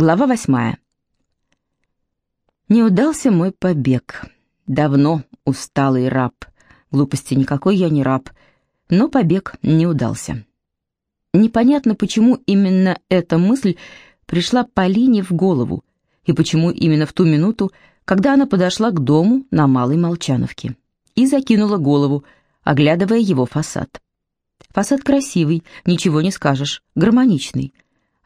Глава восьмая. Не удался мой побег. Давно усталый раб. Глупости никакой я не раб. Но побег не удался. Непонятно, почему именно эта мысль пришла Полине в голову, и почему именно в ту минуту, когда она подошла к дому на Малой Молчановке и закинула голову, оглядывая его фасад. Фасад красивый, ничего не скажешь, гармоничный.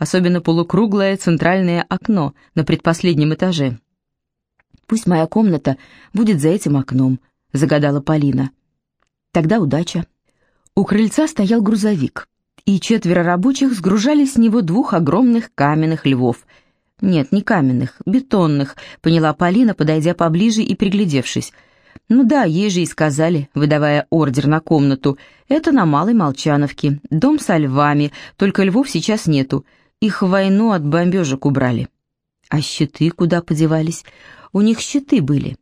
Особенно полукруглое центральное окно на предпоследнем этаже. «Пусть моя комната будет за этим окном», — загадала Полина. «Тогда удача». У крыльца стоял грузовик, и четверо рабочих сгружали с него двух огромных каменных львов. Нет, не каменных, бетонных, поняла Полина, подойдя поближе и приглядевшись — ну да, ей же и сказали, выдавая ордер на комнату. Это на Малой Молчановке, дом со львами, только львов сейчас нету. Их в войну от бомбежек убрали. А щиты куда подевались? У них щиты были.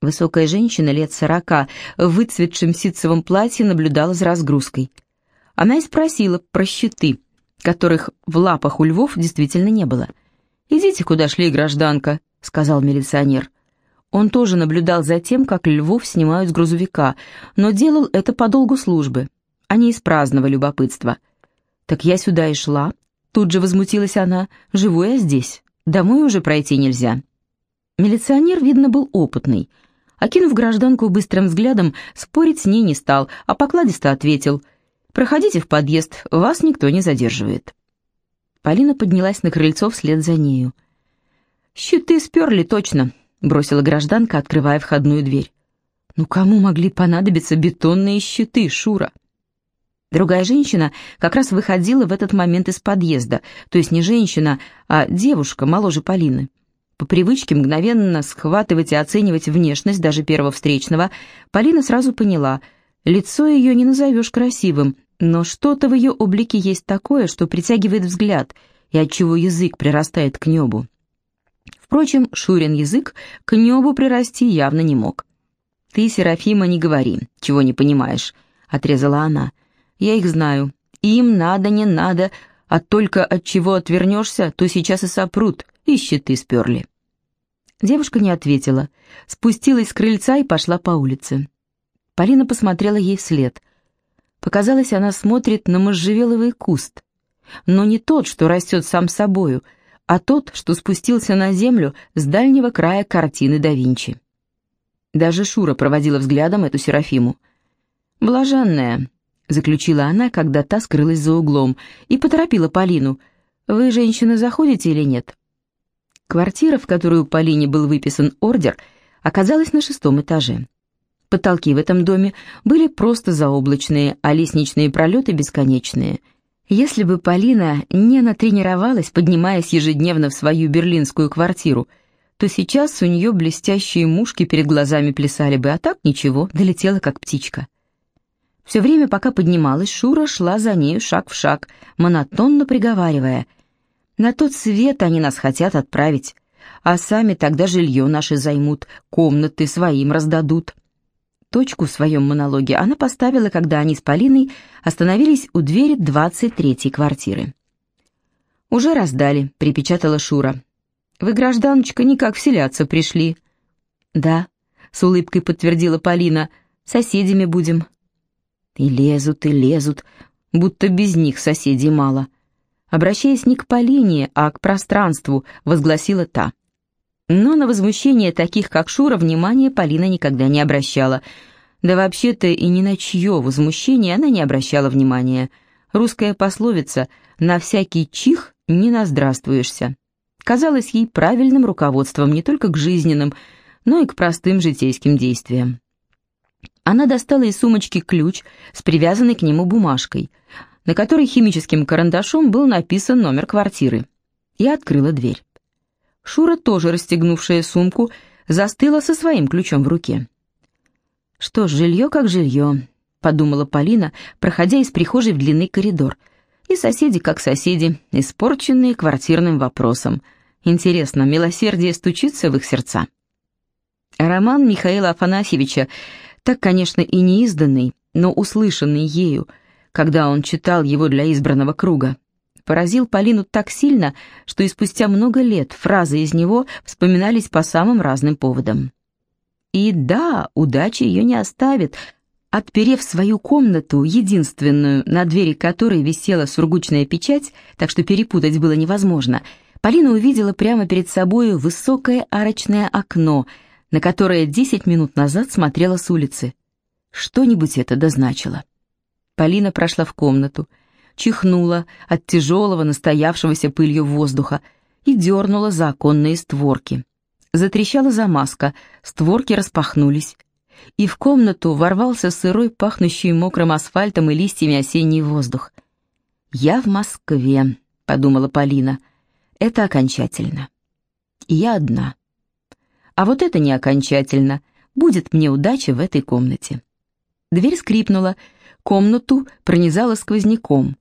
Высокая женщина лет сорока в выцветшем ситцевом платье наблюдала за разгрузкой. Она и спросила про щиты, которых в лапах у львов действительно не было. «Идите, куда шли, гражданка», — сказал милиционер. Он тоже наблюдал за тем, как львов снимают с грузовика, но делал это по долгу службы, а не из праздного любопытства. «Так я сюда и шла», — тут же возмутилась она, — «живу я здесь, домой уже пройти нельзя». Милиционер, видно, был опытный. Окинув гражданку быстрым взглядом, спорить с ней не стал, а покладисто ответил, «Проходите в подъезд, вас никто не задерживает». Полина поднялась на крыльцо вслед за нею. «Щиты сперли точно», бросила гражданка, открывая входную дверь. «Ну кому могли понадобиться бетонные щиты, Шура?» Другая женщина как раз выходила в этот момент из подъезда, то есть не женщина, а девушка, моложе Полины. По привычке мгновенно схватывать и оценивать внешность даже первого встречного, Полина сразу поняла, лицо ее не назовешь красивым, но что-то в ее облике есть такое, что притягивает взгляд, и отчего язык прирастает к небу. Впрочем, Шурин язык к небу прирасти явно не мог. «Ты, Серафима, не говори, чего не понимаешь», — отрезала она. «Я их знаю. Им надо, не надо, а только от чего отвернешься, то сейчас и сопрут, и щиты сперли». Девушка не ответила, спустилась с крыльца и пошла по улице. Полина посмотрела ей вслед. Показалось, она смотрит на можжевеловый куст, но не тот, что растет сам собою — а тот, что спустился на землю с дальнего края картины да Винчи. Даже Шура проводила взглядом эту Серафиму. «Блаженная», — заключила она, когда та скрылась за углом, и поторопила Полину. «Вы, женщина, заходите или нет?» Квартира, в которую Полине был выписан ордер, оказалась на шестом этаже. Потолки в этом доме были просто заоблачные, а лестничные пролеты бесконечные — если бы Полина не натренировалась, поднимаясь ежедневно в свою берлинскую квартиру, то сейчас у нее блестящие мушки перед глазами плясали бы, а так ничего, долетела как птичка. Все время, пока поднималась, Шура шла за нею шаг в шаг, монотонно приговаривая. «На тот свет они нас хотят отправить, а сами тогда жилье наше займут, комнаты своим раздадут». Точку в своем монологе она поставила, когда они с Полиной остановились у двери 23-й квартиры. «Уже раздали», — припечатала Шура. «Вы, гражданочка, никак вселяться пришли». «Да», — с улыбкой подтвердила Полина, — «соседями будем». И лезут, и лезут, будто без них соседей мало. Обращаясь не к Полине, а к пространству, возгласила та. Но на возмущение таких, как Шура, внимания Полина никогда не обращала. Да вообще-то и ни на чье возмущение она не обращала внимания. Русская пословица «на всякий чих не наздравствуешься» казалась ей правильным руководством не только к жизненным, но и к простым житейским действиям. Она достала из сумочки ключ с привязанной к нему бумажкой, на которой химическим карандашом был написан номер квартиры, и открыла дверь. Шура, тоже расстегнувшая сумку, застыла со своим ключом в руке. «Что ж, жилье как жилье», — подумала Полина, проходя из прихожей в длинный коридор. «И соседи как соседи, испорченные квартирным вопросом. Интересно, милосердие стучится в их сердца?» Роман Михаила Афанасьевича, так, конечно, и не изданный, но услышанный ею, когда он читал его для избранного круга, поразил Полину так сильно, что и спустя много лет фразы из него вспоминались по самым разным поводам. И да, удача ее не оставит. Отперев свою комнату, единственную, на двери которой висела сургучная печать, так что перепутать было невозможно, Полина увидела прямо перед собою высокое арочное окно, на которое десять минут назад смотрела с улицы. Что-нибудь это дозначило. Полина прошла в комнату, чихнула от тяжелого, настоявшегося пылью воздуха и дернула за оконные створки. Затрещала замазка, створки распахнулись, и в комнату ворвался сырой, пахнущий мокрым асфальтом и листьями осенний воздух. «Я в Москве», — подумала Полина. «Это окончательно. Я одна. А вот это не окончательно. Будет мне удача в этой комнате». Дверь скрипнула, комнату пронизала сквозняком.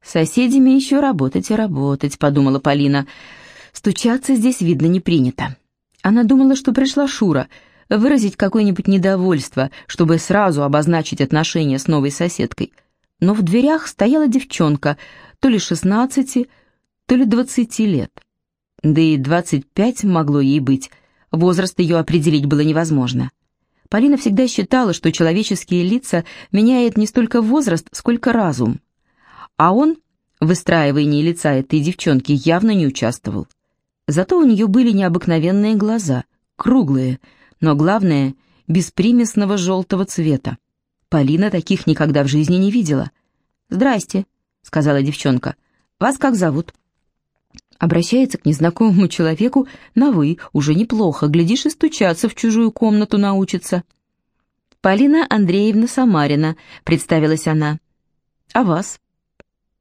«С соседями еще работать и работать», — подумала Полина. «Стучаться здесь, видно, не принято». Она думала, что пришла Шура, выразить какое-нибудь недовольство, чтобы сразу обозначить отношения с новой соседкой. Но в дверях стояла девчонка, то ли шестнадцати, то ли двадцати лет. Да и двадцать пять могло ей быть, возраст ее определить было невозможно. Полина всегда считала, что человеческие лица меняет не столько возраст, сколько разум. А он в выстраивании лица этой девчонки явно не участвовал. Зато у нее были необыкновенные глаза, круглые, но главное, беспримесного желтого цвета. Полина таких никогда в жизни не видела. «Здрасте», — сказала девчонка. «Вас как зовут?» Обращается к незнакомому человеку на «вы», уже неплохо, глядишь и стучаться в чужую комнату научится. «Полина Андреевна Самарина», — представилась она. «А вас?»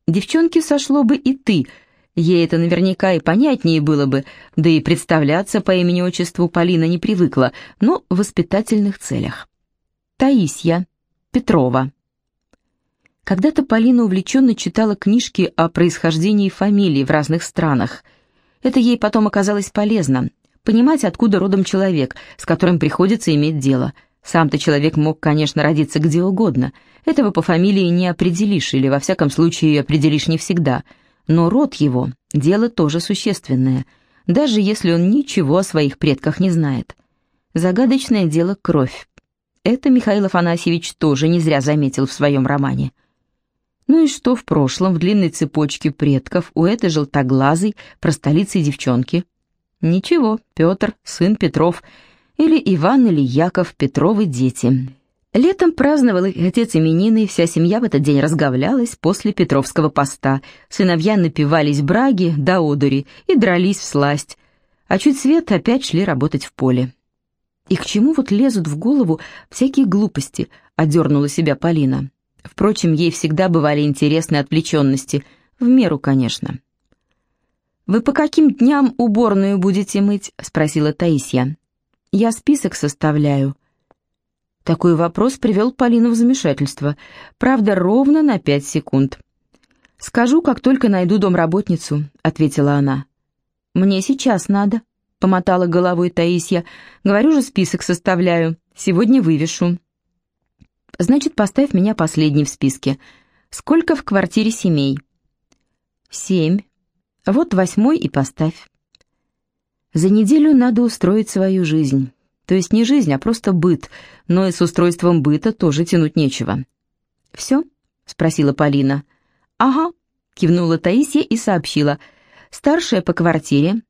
«Девчонке сошло бы и ты», — Ей это наверняка и понятнее было бы, да и представляться по имени-отчеству Полина не привыкла, но в воспитательных целях. Таисья Петрова. Когда-то Полина увлеченно читала книжки о происхождении фамилий в разных странах. Это ей потом оказалось полезно. Понимать, откуда родом человек, с которым приходится иметь дело. Сам-то человек мог, конечно, родиться где угодно. Этого по фамилии не определишь, или во всяком случае определишь не всегда – но род его – дело тоже существенное, даже если он ничего о своих предках не знает. Загадочное дело – кровь. Это Михаил Афанасьевич тоже не зря заметил в своем романе. Ну и что в прошлом в длинной цепочке предков у этой желтоглазой простолицей девчонки? Ничего, Петр, сын Петров, или Иван или Яков, Петровы дети. Летом праздновал их отец именины, вся семья в этот день разговлялась после Петровского поста. Сыновья напивались браги до одури и дрались в сласть, а чуть свет опять шли работать в поле. «И к чему вот лезут в голову всякие глупости?» — одернула себя Полина. Впрочем, ей всегда бывали интересны отвлеченности, в меру, конечно. «Вы по каким дням уборную будете мыть?» — спросила Таисия. «Я список составляю», такой вопрос привел Полину в замешательство. Правда, ровно на пять секунд. «Скажу, как только найду домработницу», — ответила она. «Мне сейчас надо», — помотала головой Таисия. «Говорю же, список составляю. Сегодня вывешу». «Значит, поставь меня последней в списке. Сколько в квартире семей?» «Семь. Вот восьмой и поставь». «За неделю надо устроить свою жизнь». То есть не жизнь, а просто быт, но и с устройством быта тоже тянуть нечего. «Все?» — спросила Полина. «Ага», — кивнула Таисия и сообщила. «Старшая по квартире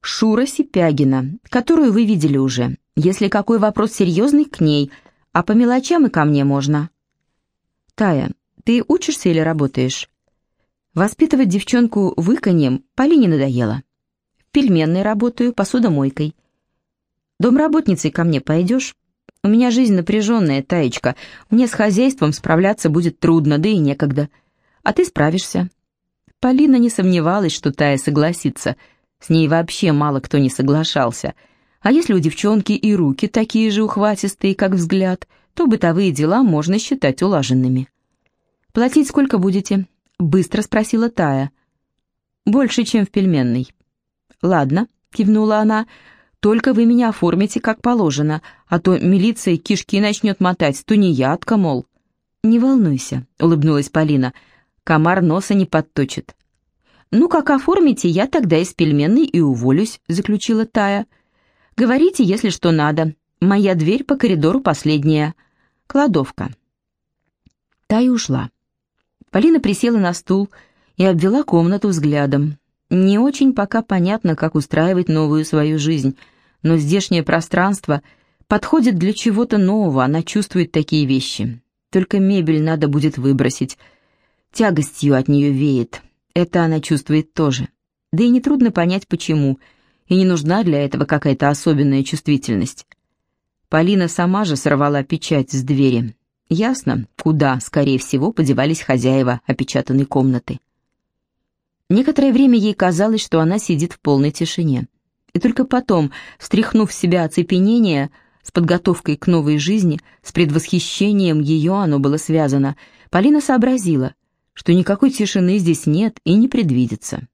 Шура Сипягина, которую вы видели уже. Если какой вопрос серьезный, к ней, а по мелочам и ко мне можно». «Тая, ты учишься или работаешь?» Воспитывать девчонку выканьем Полине надоело. В пельменной работаю, посудомойкой. Домработницей ко мне пойдешь? У меня жизнь напряженная, Таечка. Мне с хозяйством справляться будет трудно, да и некогда. А ты справишься». Полина не сомневалась, что Тая согласится. С ней вообще мало кто не соглашался. А если у девчонки и руки такие же ухватистые, как взгляд, то бытовые дела можно считать улаженными. «Платить сколько будете?» — быстро спросила Тая. «Больше, чем в пельменной». «Ладно», — кивнула она, только вы меня оформите как положено, а то милиция кишки начнет мотать, тунеядка, мол». «Не волнуйся», — улыбнулась Полина, — «комар носа не подточит». «Ну, как оформите, я тогда из пельменной и уволюсь», — заключила Тая. «Говорите, если что надо. Моя дверь по коридору последняя. Кладовка». Тая ушла. Полина присела на стул и обвела комнату взглядом. Не очень пока понятно, как устраивать новую свою жизнь, но здешнее пространство подходит для чего-то нового, она чувствует такие вещи. Только мебель надо будет выбросить. Тягостью от нее веет. Это она чувствует тоже. Да и нетрудно понять, почему. И не нужна для этого какая-то особенная чувствительность. Полина сама же сорвала печать с двери. Ясно, куда, скорее всего, подевались хозяева опечатанной комнаты. Некоторое время ей казалось, что она сидит в полной тишине. И только потом, встряхнув себя оцепенение, с подготовкой к новой жизни, с предвосхищением ее оно было связано, Полина сообразила, что никакой тишины здесь нет и не предвидится.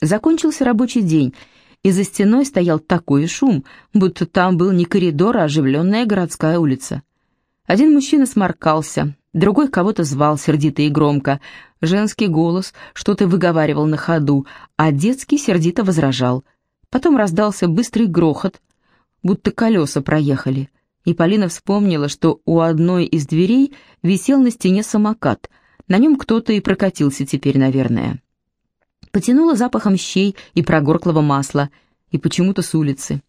Закончился рабочий день, и за стеной стоял такой шум, будто там был не коридор, а оживленная городская улица. Один мужчина сморкался, другой кого-то звал сердито и громко. Женский голос что-то выговаривал на ходу, а детский сердито возражал. Потом раздался быстрый грохот, будто колеса проехали. И Полина вспомнила, что у одной из дверей висел на стене самокат. На нем кто-то и прокатился теперь, наверное. Потянуло запахом щей и прогорклого масла, и почему-то с улицы.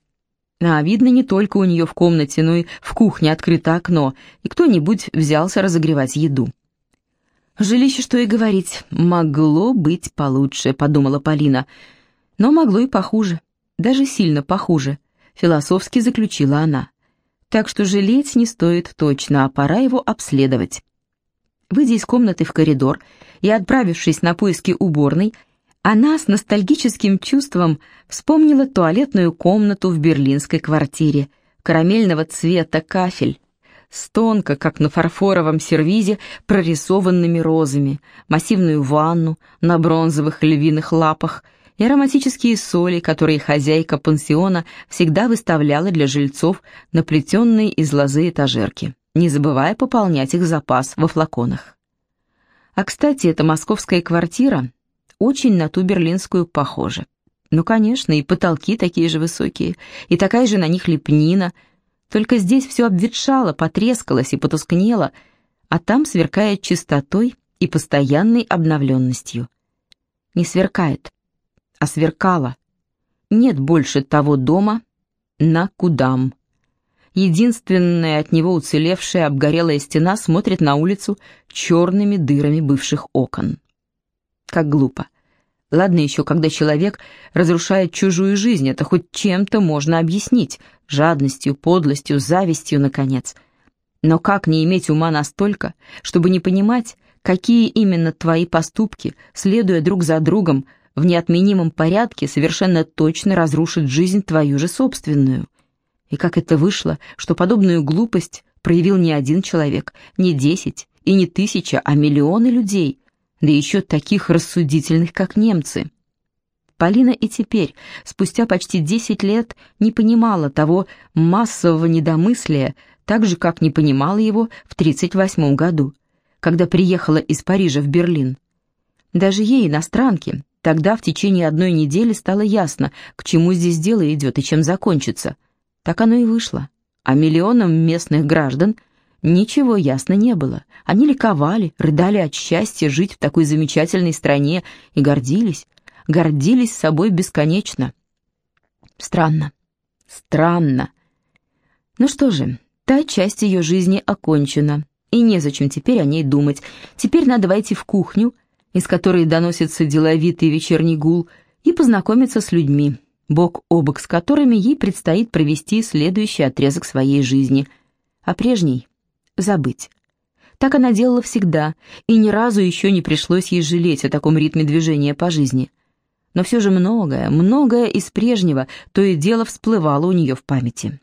А видно, не только у нее в комнате, но и в кухне открыто окно, и кто-нибудь взялся разогревать еду. «Жилище, что и говорить, могло быть получше», — подумала Полина. «Но могло и похуже, даже сильно похуже», — философски заключила она. «Так что жалеть не стоит точно, а пора его обследовать». Выйдя из комнаты в коридор и отправившись на поиски уборной, она с ностальгическим чувством вспомнила туалетную комнату в берлинской квартире, карамельного цвета кафель, с тонко, как на фарфоровом сервизе, прорисованными розами, массивную ванну на бронзовых львиных лапах и ароматические соли, которые хозяйка пансиона всегда выставляла для жильцов на плетенные из лозы этажерки, не забывая пополнять их запас во флаконах. А, кстати, эта московская квартира очень на ту берлинскую похожа. Ну, конечно, и потолки такие же высокие, и такая же на них лепнина, только здесь все обветшало, потрескалось и потускнело, а там сверкает чистотой и постоянной обновленностью. Не сверкает, а сверкало. Нет больше того дома на Кудам. Единственная от него уцелевшая обгорелая стена смотрит на улицу черными дырами бывших окон. Как глупо. Ладно еще, когда человек разрушает чужую жизнь, это хоть чем-то можно объяснить. Жадностью, подлостью, завистью, наконец. Но как не иметь ума настолько, чтобы не понимать, какие именно твои поступки, следуя друг за другом, в неотменимом порядке совершенно точно разрушат жизнь твою же собственную? И как это вышло, что подобную глупость проявил не один человек, не десять и не тысяча, а миллионы людей, да еще таких рассудительных, как немцы. Полина и теперь, спустя почти 10 лет, не понимала того массового недомыслия, так же, как не понимала его в 1938 году, когда приехала из Парижа в Берлин. Даже ей, иностранке, тогда в течение одной недели стало ясно, к чему здесь дело идет и чем закончится. Так оно и вышло. А миллионам местных граждан – Ничего ясно не было. Они ликовали, рыдали от счастья жить в такой замечательной стране и гордились, гордились собой бесконечно. Странно, странно. Ну что же, та часть ее жизни окончена, и незачем теперь о ней думать. Теперь надо войти в кухню, из которой доносится деловитый вечерний гул, и познакомиться с людьми, бок о бок с которыми ей предстоит провести следующий отрезок своей жизни. А прежней забыть. Так она делала всегда, и ни разу еще не пришлось ей жалеть о таком ритме движения по жизни. Но все же многое, многое из прежнего то и дело всплывало у нее в памяти.